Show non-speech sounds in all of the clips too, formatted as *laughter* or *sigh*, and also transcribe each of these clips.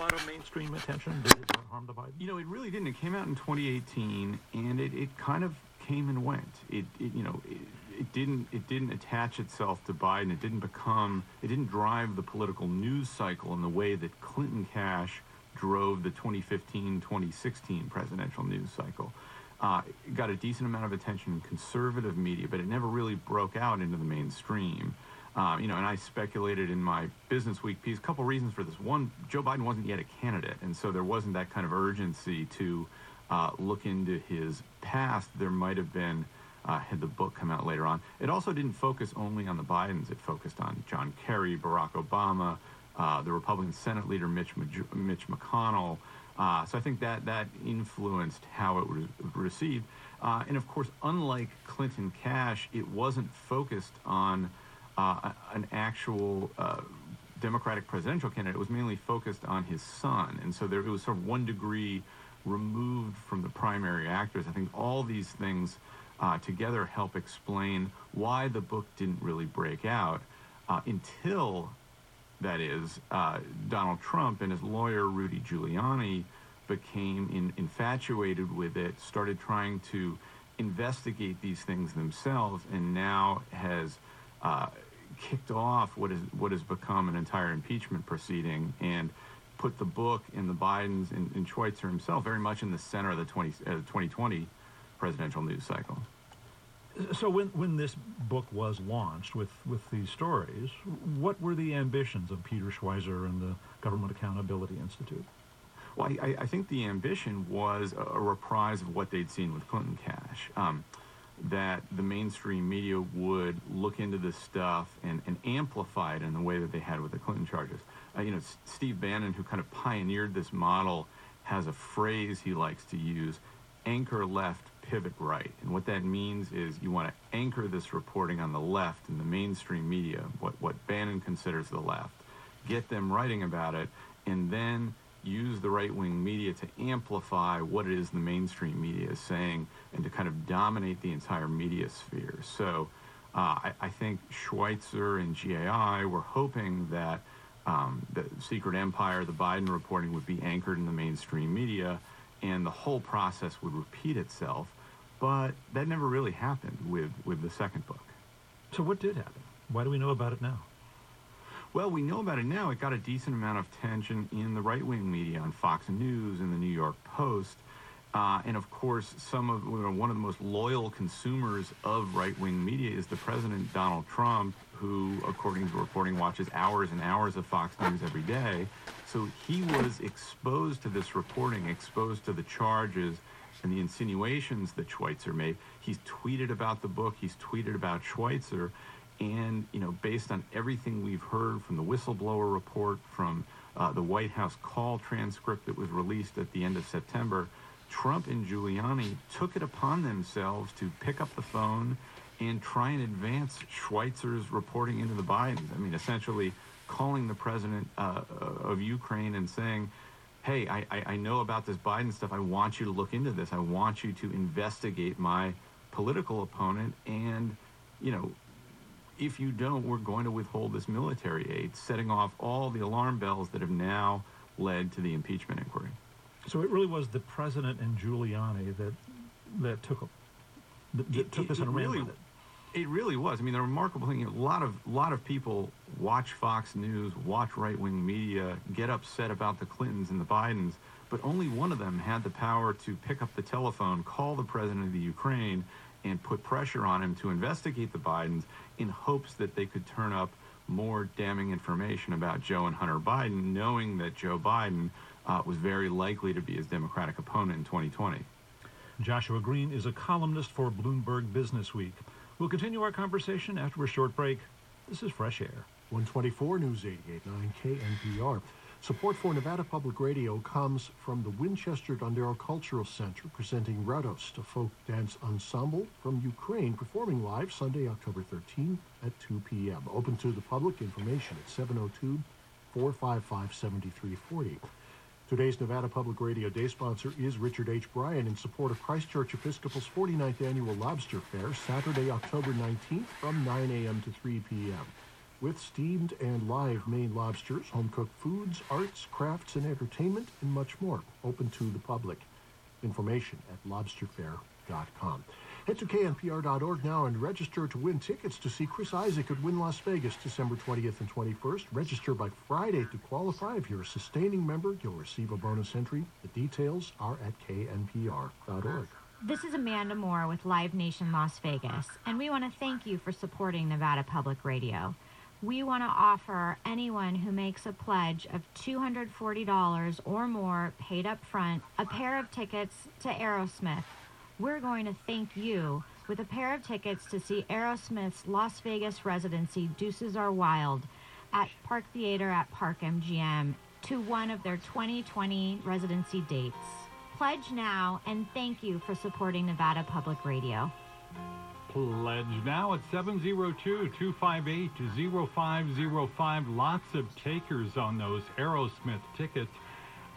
lot of mainstream attention? Did it harm the Biden? You know, it really didn't. It came out in 2018, and it, it kind of came and went. It, it you know, it, it didn't it didn't attach itself to Biden. It didn't become it didn't drive the political news cycle in the way that Clinton cash drove the 2015-2016 presidential news cycle. Uh, got a decent amount of attention in conservative media, but it never really broke out into the mainstream. Uh, you know, and I speculated in my Business Week piece a couple reasons for this. One, Joe Biden wasn't yet a candidate, and so there wasn't that kind of urgency to uh, look into his past. There might have been uh, had the book come out later on. It also didn't focus only on the Bidens. It focused on John Kerry, Barack Obama, uh, the Republican Senate leader Mitch, Mitch McConnell. Uh, so I think that that influenced how it was received. Uh, and of course, unlike Clinton Cash, it wasn't focused on uh, an actual uh, Democratic presidential candidate. It was mainly focused on his son. And so there, it was sort of one degree removed from the primary actors. I think all these things uh, together help explain why the book didn't really break out uh, until, that is, uh, Donald Trump and his lawyer Rudy Giuliani became in, infatuated with it, started trying to investigate these things themselves, and now has uh, kicked off what is what has become an entire impeachment proceeding and put the book and the Bidens and, and Schweizer himself very much in the center of the 20, uh, 2020 presidential news cycle. So when, when this book was launched with, with these stories, what were the ambitions of Peter Schweizer and the Government Accountability Institute? Well, I, I think the ambition was a, a, reprise of what they'd seen with Clinton Cash. Um, that the mainstream media would look into this stuff and, and amplify it in the way that they had with the Clinton charges. Uh, you know, S- Steve Bannon, who kind of pioneered this model, has a phrase he likes to use anchor left, pivot right. And what that means is you want to anchor this reporting on the left in the mainstream media, what, what Bannon considers the left, get them writing about it, and then use the right wing media to amplify what it is the mainstream media is saying and to kind of dominate the entire media sphere. So uh, I, I, think Schweizer and GAI were hoping that um, the secret empire, the Biden reporting, would be anchored in the mainstream media and the whole process would repeat itself. But that never really happened with, with the second book. So, what did happen? Why do we know about it now? Well, we know about it now. It got a decent amount of attention in the right wing media, on Fox News and the New York Post. Uh, and of course, some of you know, one of the most loyal consumers of right wing media is the president, Donald Trump, who, according to reporting, watches hours and hours of Fox News every day. So he was exposed to this reporting, exposed to the charges and the insinuations that Schweizer made. He's tweeted about the book, he's tweeted about Schweizer. And, you know, based on everything we've heard from the whistleblower report, from uh, the White House call transcript that was released at the end of September, Trump and Giuliani took it upon themselves to pick up the phone and try and advance Schweizer's reporting into the Bidens. I mean, essentially calling the president uh, of Ukraine and saying, hey, I, I know about this Biden stuff. I want you to look into this. I want you to investigate my political opponent. And, you know, if you don't, we're going to withhold this military aid, setting off all the alarm bells that have now led to the impeachment inquiry. So it really was the president and Giuliani that that took that, that it, took this and ran really, with it. It really was. I mean, the remarkable thing, a lot of lot of people watch Fox News, watch right wing media, get upset about the Clintons and the Bidens, but only one of them had the power to pick up the telephone, call the president of the Ukraine, and put pressure on him to investigate the Bidens in hopes that they could turn up more damning information about Joe and Hunter Biden, knowing that Joe Biden uh, was very likely to be his Democratic opponent in 2020. Joshua Green is a columnist for Bloomberg Business Week. We'll continue our conversation after a short break. This is Fresh Air. 124 News 88.9 KNPR. Support for Nevada Public Radio comes from the Winchester Dondero Cultural Center, presenting Radost, a folk dance ensemble from Ukraine, performing live Sunday, October 13 at 2 p.m. Open to the public. Information at 702 455 7340. Today's Nevada Public Radio Day sponsor is Richard H. Bryan in support of Christ Church Episcopal's 49th Annual Lobster Fair, Saturday, October 19th from 9 a.m. to 3 p.m. with steamed and live Maine lobsters, home cooked foods, arts, crafts, and entertainment, and much more. Open to the public. Information at lobsterfair.com. Head to knpr.org now and register to win tickets to see Chris Isaak at Wynn Las Vegas December 20th and 21st. Register by Friday to qualify. If you're a sustaining member, you'll receive a bonus entry. The details are at knpr.org. This is Amanda Moore with Live Nation Las Vegas, and we want to thank you for supporting Nevada Public Radio. We want to offer anyone who makes a pledge of $240 or more paid up front a pair of tickets to Aerosmith. We're going to thank you with a pair of tickets to see Aerosmith's Las Vegas residency Deuces Are Wild at Park Theater at Park MGM to one of their 2020 residency dates. Pledge now and thank you for supporting Nevada Public Radio. Pledge now at 702-258-0505. Lots of takers on those Aerosmith tickets.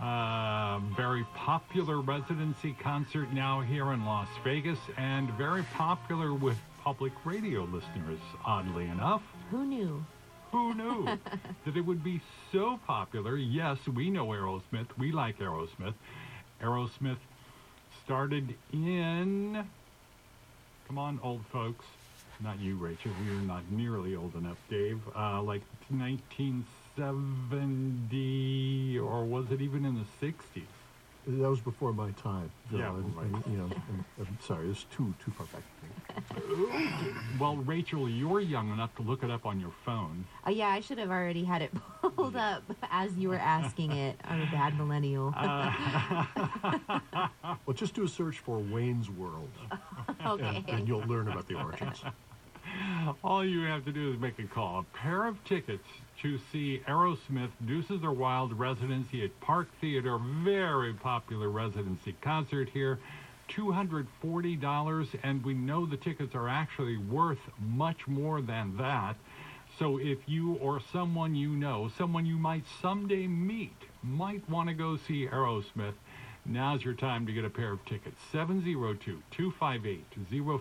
Uh, very popular residency concert now here in Las Vegas and very popular with public radio listeners, oddly enough. Who knew? Who knew *laughs* that it would be so popular? Yes, we know Aerosmith. We like Aerosmith. Aerosmith started in. Come on, old folks. Not you, Rachel. You're not nearly old enough, Dave. Uh, like 1970, or was it even in the 60s? That was before my time. Bill, Yeah, and, right. and, you know, and, I'm sorry, it's too too far back. *laughs* Well, Rachel, you're young enough to look it up on your phone. Oh yeah, I should have already had it pulled up as you were asking it. I'm a bad millennial. *laughs* *laughs* Well, just do a search for Wayne's World, okay. and, and you'll learn about the origins. *laughs* All you have to do is make a call. A pair of tickets to see Aerosmith Deuces Are Wild residency at Park Theater. Very popular residency concert here. $240, and we know the tickets are actually worth much more than that. So if you or someone you know, someone you might someday meet, might want to go see Aerosmith, now's your time to get a pair of tickets. 702 258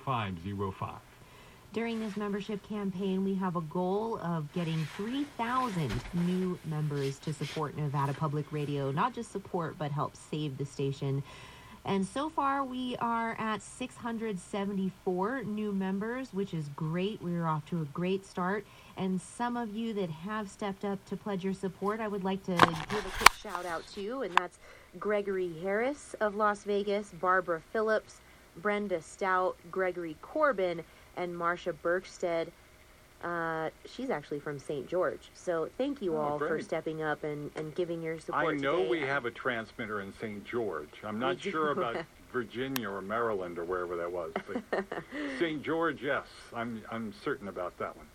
0505. During this membership campaign, we have a goal of getting 3,000 new members to support Nevada Public Radio. Not just support, but help save the station. And so far, we are at 674 new members, which is great. We're off to a great start. And some of you that have stepped up to pledge your support, I would like to give a quick shout out to, and that's Gregory Harris of Las Vegas, Barbara Phillips, Brenda Stout, Gregory Corbin, and Marcia Bergstead. Uh, she's actually from St. George. So thank you Oh, all for stepping up and, and giving your support. I know today. we have a transmitter in St. George. I'm not sure about *laughs* Virginia or Maryland or wherever that was, St. *laughs* George, yes, I'm I'm certain about that one.